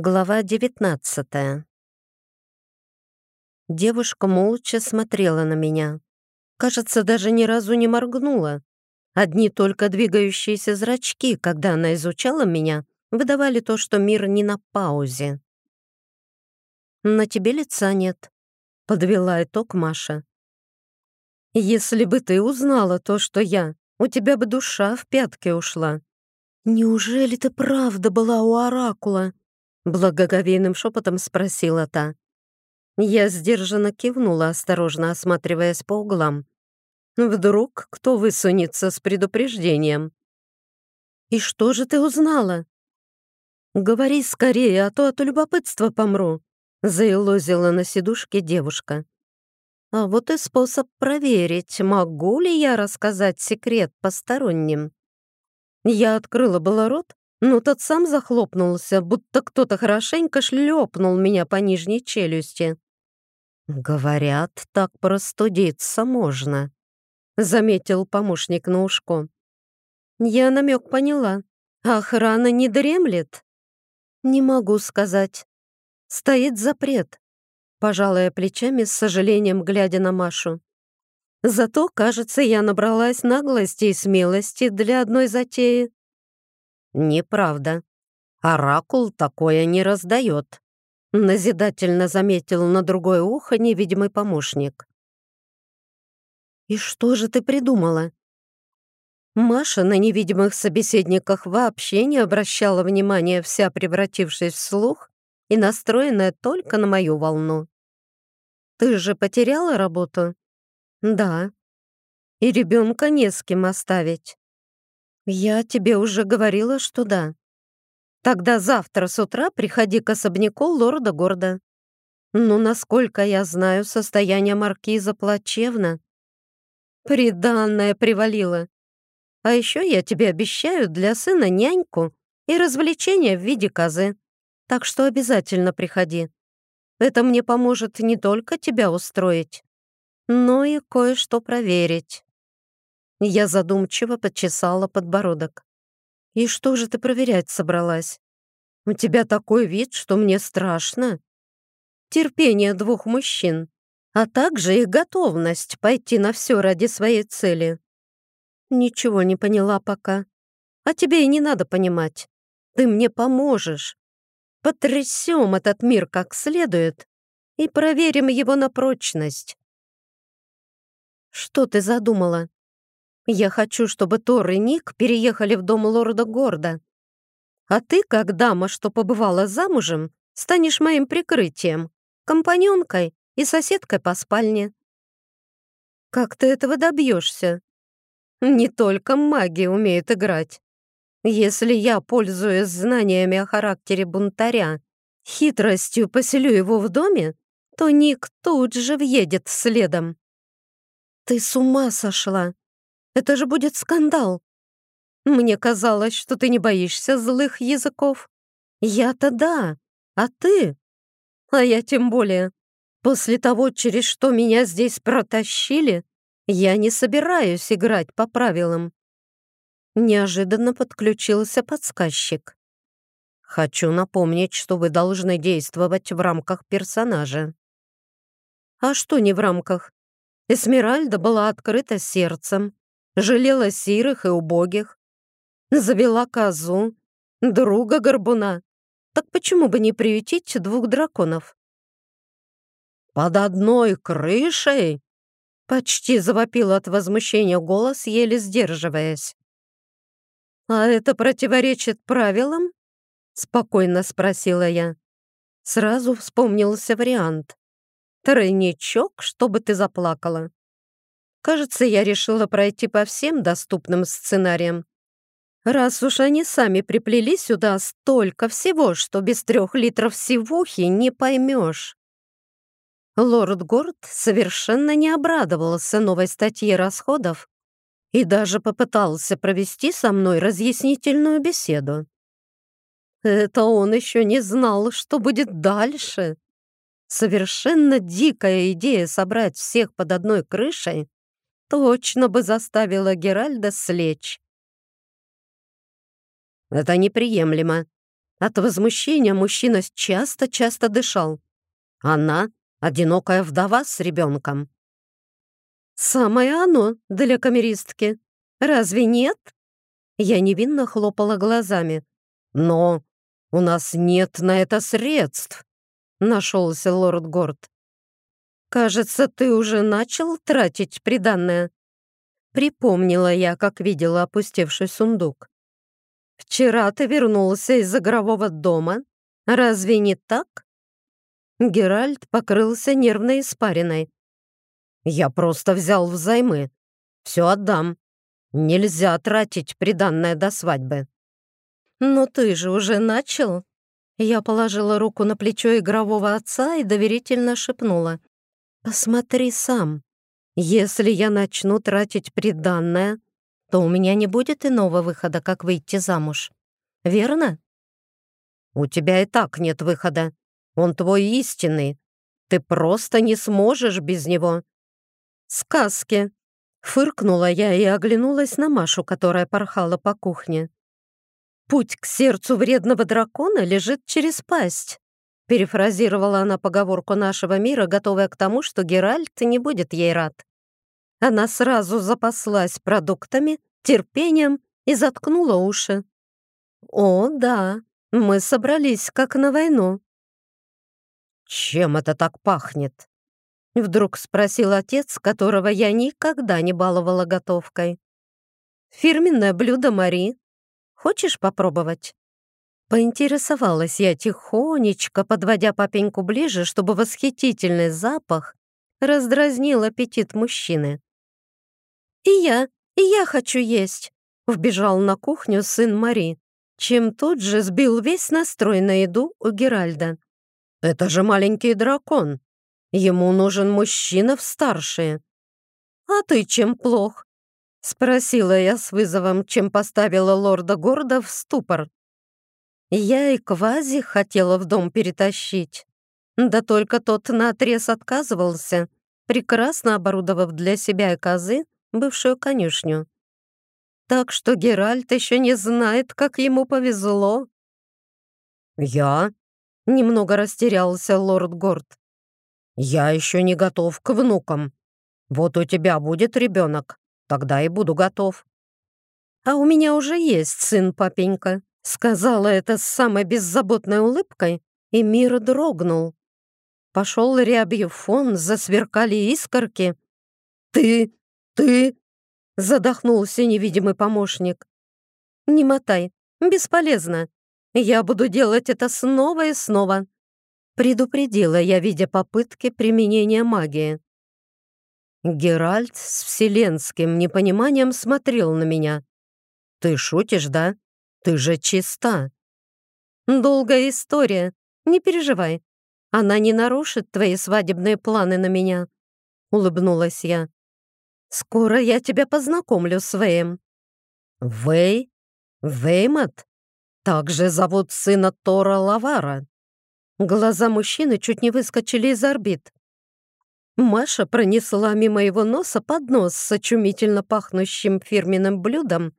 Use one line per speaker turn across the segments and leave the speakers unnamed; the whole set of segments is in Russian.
Глава девятнадцатая. Девушка молча смотрела на меня. Кажется, даже ни разу не моргнула. Одни только двигающиеся зрачки, когда она изучала меня, выдавали то, что мир не на паузе. «На тебе лица нет», — подвела итог Маша. «Если бы ты узнала то, что я, у тебя бы душа в пятки ушла». «Неужели ты правда была у Оракула?» Благоговейным шепотом спросила та. Я сдержанно кивнула, осторожно осматриваясь по углам. Вдруг кто высунется с предупреждением? «И что же ты узнала?» «Говори скорее, а то от любопытства помру», — заилозила на сидушке девушка. «А вот и способ проверить, могу ли я рассказать секрет посторонним». Я открыла было рот, но тот сам захлопнулся, будто кто-то хорошенько шлепнул меня по нижней челюсти. «Говорят, так простудиться можно», — заметил помощник на ушко. Я намек поняла. Охрана не дремлет? Не могу сказать. Стоит запрет. Пожалуя плечами, с сожалением глядя на Машу. Зато, кажется, я набралась наглости и смелости для одной затеи. «Неправда. Оракул такое не раздает», — назидательно заметил на другое ухо невидимый помощник. «И что же ты придумала?» Маша на невидимых собеседниках вообще не обращала внимания, вся превратившись в слух и настроенная только на мою волну. «Ты же потеряла работу?» «Да». «И ребенка не с кем оставить?» «Я тебе уже говорила, что да. Тогда завтра с утра приходи к особняку лорда Горда. Но, насколько я знаю, состояние маркиза плачевно. Приданное привалило. А еще я тебе обещаю для сына няньку и развлечения в виде козы. Так что обязательно приходи. Это мне поможет не только тебя устроить, но и кое-что проверить». Я задумчиво подчесала подбородок. «И что же ты проверять собралась? У тебя такой вид, что мне страшно. Терпение двух мужчин, а также их готовность пойти на все ради своей цели. Ничего не поняла пока. А тебе и не надо понимать. Ты мне поможешь. Потрясем этот мир как следует и проверим его на прочность. Что ты задумала? Я хочу, чтобы Тор и Ник переехали в дом лорда Горда. А ты, как дама, что побывала замужем, станешь моим прикрытием, компаньонкой и соседкой по спальне. Как ты этого добьешься? Не только маги умеют играть. Если я, пользуясь знаниями о характере бунтаря, хитростью поселю его в доме, то Ник тут же въедет следом. Ты с ума сошла! Это же будет скандал. Мне казалось, что ты не боишься злых языков. Я-то да, а ты? А я тем более. После того, через что меня здесь протащили, я не собираюсь играть по правилам. Неожиданно подключился подсказчик. Хочу напомнить, что вы должны действовать в рамках персонажа. А что не в рамках? Эсмеральда была открыта сердцем, жалела сирых и убогих, завела козу, друга горбуна. Так почему бы не приютить двух драконов? «Под одной крышей?» Почти завопил от возмущения голос, еле сдерживаясь. «А это противоречит правилам?» Спокойно спросила я. Сразу вспомнился вариант. «Тройничок, чтобы ты заплакала». Кажется, я решила пройти по всем доступным сценариям. Раз уж они сами приплели сюда столько всего, что без трех литров сивухи не поймешь. Лорд Горд совершенно не обрадовался новой статье расходов и даже попытался провести со мной разъяснительную беседу. Это он еще не знал, что будет дальше. Совершенно дикая идея собрать всех под одной крышей точно бы заставила Геральда слечь. «Это неприемлемо. От возмущения мужчина часто-часто дышал. Она — одинокая вдова с ребенком. «Самое оно для камеристки. Разве нет?» Я невинно хлопала глазами. «Но у нас нет на это средств», — нашелся лорд Горд. «Кажется, ты уже начал тратить приданное». Припомнила я, как видела опустевший сундук. «Вчера ты вернулся из игрового дома. Разве не так?» Геральт покрылся нервной испариной. «Я просто взял взаймы. Все отдам. Нельзя тратить приданное до свадьбы». «Но ты же уже начал?» Я положила руку на плечо игрового отца и доверительно шепнула. «Посмотри сам. Если я начну тратить приданное, то у меня не будет иного выхода, как выйти замуж. Верно?» «У тебя и так нет выхода. Он твой истинный. Ты просто не сможешь без него». «Сказки!» Фыркнула я и оглянулась на Машу, которая порхала по кухне. «Путь к сердцу вредного дракона лежит через пасть», перефразировала она поговорку нашего мира, готовая к тому, что Геральт не будет ей рад. Она сразу запаслась продуктами, терпением и заткнула уши. «О, да, мы собрались как на войну». «Чем это так пахнет?» Вдруг спросил отец, которого я никогда не баловала готовкой. «Фирменное блюдо Мари. Хочешь попробовать?» Поинтересовалась я тихонечко, подводя папеньку ближе, чтобы восхитительный запах раздразнил аппетит мужчины. «И я, и я хочу есть!» — вбежал на кухню сын Мари, чем тут же сбил весь настрой на еду у Геральда. «Это же маленький дракон!» Ему нужен мужчина в старшие. А ты чем плох? Спросила я с вызовом, чем поставила лорда Горда в ступор. Я и Квази хотела в дом перетащить. Да только тот наотрез отказывался, прекрасно оборудовав для себя и козы бывшую конюшню. Так что Геральт еще не знает, как ему повезло. «Я?» — немного растерялся лорд Горд. «Я еще не готов к внукам. Вот у тебя будет ребенок, тогда и буду готов». «А у меня уже есть сын, папенька», — сказала это с самой беззаботной улыбкой, и мир дрогнул. Пошел рябью фон, засверкали искорки. «Ты... ты...» — задохнулся невидимый помощник. «Не мотай, бесполезно. Я буду делать это снова и снова. Предупредила я, видя попытки применения магии. Геральт с вселенским непониманием смотрел на меня. «Ты шутишь, да? Ты же чиста!» «Долгая история. Не переживай. Она не нарушит твои свадебные планы на меня», — улыбнулась я. «Скоро я тебя познакомлю с Вэем». «Вэй? Веймот? Так же зовут сына Тора Лавара». Глаза мужчины чуть не выскочили из орбит. Маша пронесла мимо его носа поднос с очумительно пахнущим фирменным блюдом,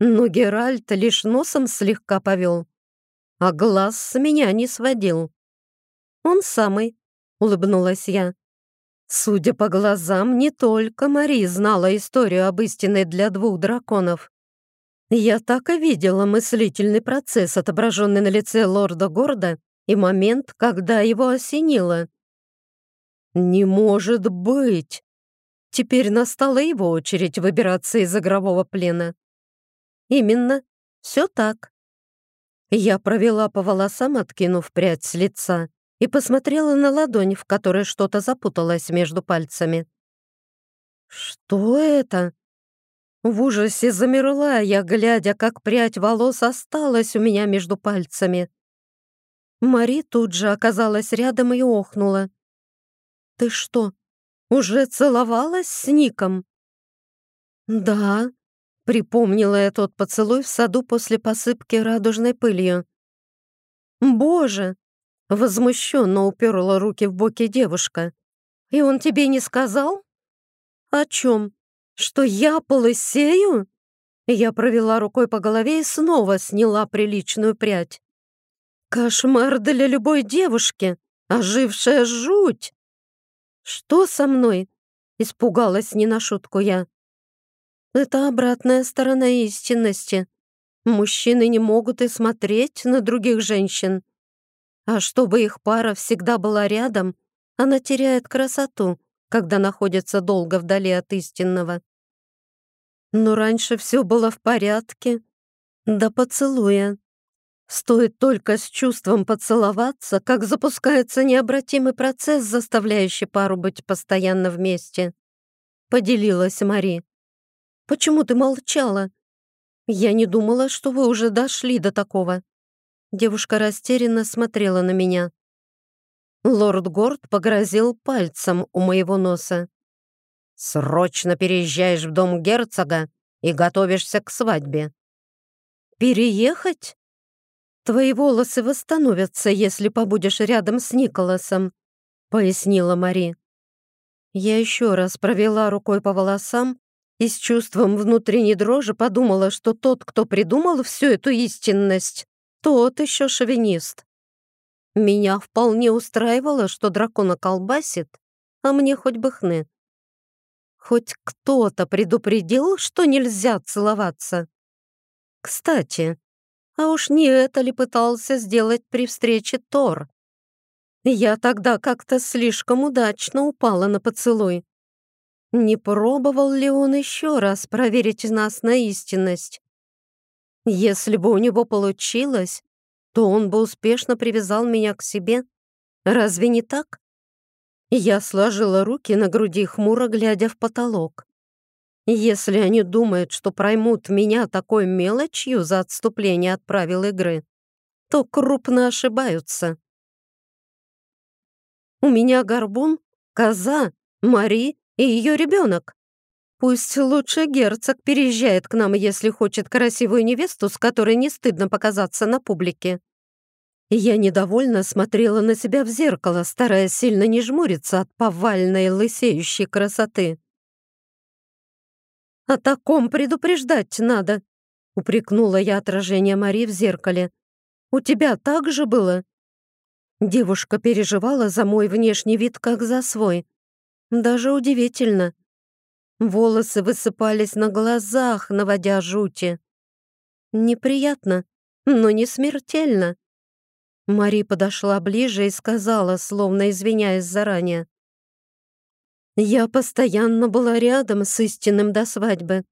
но Геральт лишь носом слегка повел, а глаз с меня не сводил. «Он самый», — улыбнулась я. Судя по глазам, не только Мари знала историю об истине для двух драконов. Я так и видела мыслительный процесс, отображенный на лице лорда Горда и момент, когда его осенило. «Не может быть!» Теперь настала его очередь выбираться из игрового плена. «Именно, все так». Я провела по волосам, откинув прядь с лица, и посмотрела на ладонь, в которой что-то запуталось между пальцами. «Что это?» В ужасе замерла я, глядя, как прядь волос осталась у меня между пальцами. Мари тут же оказалась рядом и охнула. «Ты что, уже целовалась с Ником?» «Да», — припомнила я тот поцелуй в саду после посыпки радужной пылью. «Боже!» — возмущенно уперла руки в боки девушка. «И он тебе не сказал?» «О чем? Что я полысею?» Я провела рукой по голове и снова сняла приличную прядь. Кошмар для любой девушки, ожившая жуть. Что со мной? Испугалась не на шутку я. Это обратная сторона истинности. Мужчины не могут и смотреть на других женщин. А чтобы их пара всегда была рядом, она теряет красоту, когда находится долго вдали от истинного. Но раньше все было в порядке. До поцелуя. Стоит только с чувством поцеловаться, как запускается необратимый процесс, заставляющий пару быть постоянно вместе. Поделилась Мари. «Почему ты молчала? Я не думала, что вы уже дошли до такого». Девушка растерянно смотрела на меня. Лорд Горд погрозил пальцем у моего носа. «Срочно переезжаешь в дом герцога и готовишься к свадьбе». «Переехать? Твои волосы восстановятся, если побудешь рядом с Николасом», — пояснила Мари. Я еще раз провела рукой по волосам и с чувством внутренней дрожи подумала, что тот, кто придумал всю эту истинность, тот еще шовинист. Меня вполне устраивало, что дракона колбасит, а мне хоть бы хны. Хоть кто-то предупредил, что нельзя целоваться. Кстати, а уж не это ли пытался сделать при встрече Тор? Я тогда как-то слишком удачно упала на поцелуй. Не пробовал ли он еще раз проверить нас на истинность? Если бы у него получилось, то он бы успешно привязал меня к себе. Разве не так? Я сложила руки на груди, хмуро глядя в потолок. Если они думают, что проймут меня такой мелочью за отступление от правил игры, то крупно ошибаются. У меня горбун, коза, Мари и ее ребенок. Пусть лучше герцог переезжает к нам, если хочет красивую невесту, с которой не стыдно показаться на публике. Я недовольно смотрела на себя в зеркало, стараясь сильно не жмуриться от повальной лысеющей красоты. «О таком предупреждать надо», — упрекнула я отражение Мари в зеркале. «У тебя так же было?» Девушка переживала за мой внешний вид, как за свой. Даже удивительно. Волосы высыпались на глазах, наводя жути. Неприятно, но не смертельно. Мари подошла ближе и сказала, словно извиняясь заранее. «Я постоянно была рядом с истинным до свадьбы.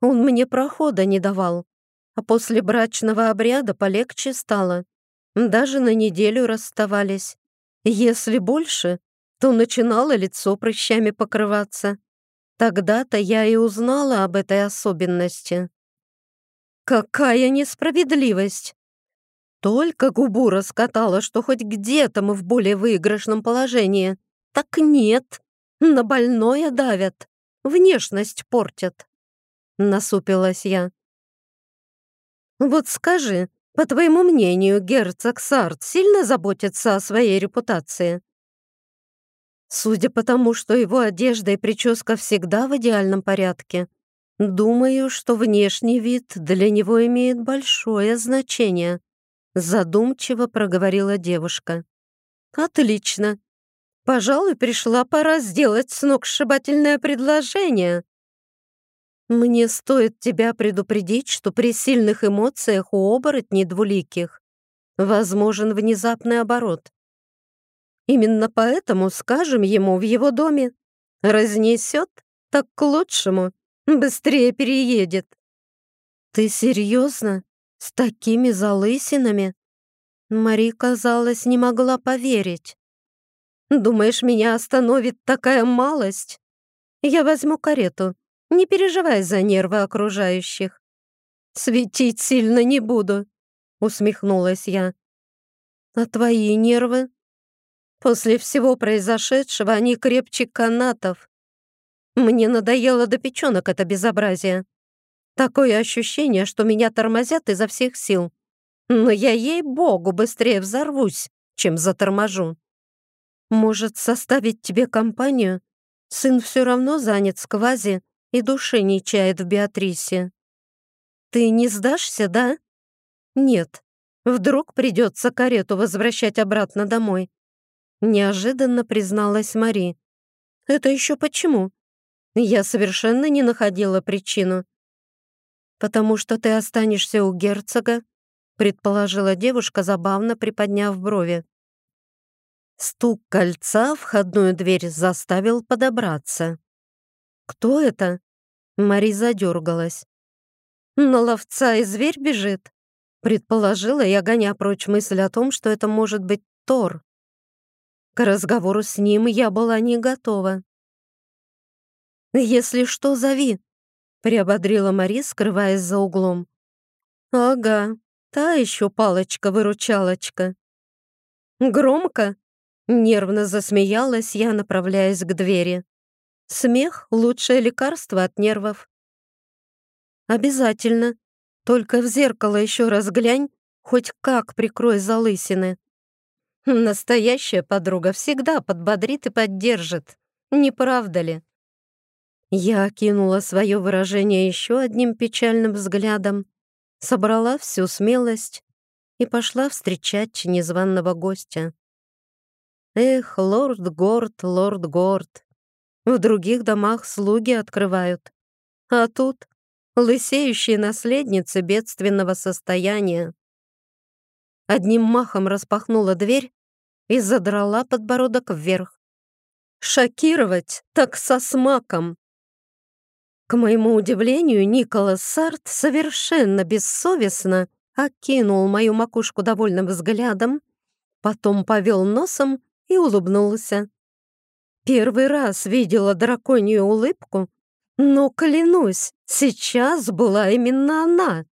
Он мне прохода не давал, а после брачного обряда полегче стало. Даже на неделю расставались. Если больше, то начинало лицо прыщами покрываться. Тогда-то я и узнала об этой особенности. Какая несправедливость! Только губу раскатала, что хоть где-то мы в более выигрышном положении. Так нет, на больное давят, внешность портят. Насупилась я. Вот скажи, по твоему мнению, герцог Сарт сильно заботится о своей репутации? Судя по тому, что его одежда и прическа всегда в идеальном порядке, думаю, что внешний вид для него имеет большое значение. Задумчиво проговорила девушка. Отлично. Пожалуй, пришла пора сделать сногсшибательное предложение. Мне стоит тебя предупредить, что при сильных эмоциях у оборотней двуликих возможен внезапный оборот. Именно поэтому скажем ему в его доме. Разнесет, так к лучшему. Быстрее переедет. Ты серьезно? С такими залысинами? Мари, казалось, не могла поверить. Думаешь, меня остановит такая малость? Я возьму карету. Не переживай за нервы окружающих. Светить сильно не буду, усмехнулась я. А твои нервы? После всего произошедшего они крепче канатов. Мне надоело до печенок это безобразие. Такое ощущение, что меня тормозят изо всех сил. Но я, ей-богу, быстрее взорвусь, чем заторможу. Может, составить тебе компанию? Сын все равно занят с и души не чает в Беатрисе. Ты не сдашься, да? Нет. Вдруг придется карету возвращать обратно домой. Неожиданно призналась Мари. Это еще почему? Я совершенно не находила причину. «Потому что ты останешься у герцога», предположила девушка, забавно приподняв брови. Стук кольца в входную дверь заставил подобраться. «Кто это?» Мари задергалась. «На ловца и зверь бежит», предположила я, гоня прочь мысль о том, что это может быть Тор. К разговору с ним я была не готова. «Если что, зови», — приободрила Мари, скрываясь за углом. «Ага, та еще палочка-выручалочка». «Громко?» — нервно засмеялась я, направляясь к двери. «Смех — лучшее лекарство от нервов». «Обязательно. Только в зеркало еще раз глянь, хоть как прикрой залысины». Настоящая подруга всегда подбодрит и поддержит. Не правда ли? Я окинула свое выражение еще одним печальным взглядом, собрала всю смелость и пошла встречать незваного гостя. Эх, лорд Горд, лорд Горд. В других домах слуги открывают. А тут лысеющие наследницы бедственного состояния. Одним махом распахнула дверь и задрала подбородок вверх. Шокировать так со смаком. К моему удивлению, Николас Сарт совершенно бессовестно окинул мою макушку довольным взглядом, потом повел носом и улыбнулся. Первый раз видела драконью улыбку, но, клянусь, сейчас была именно она.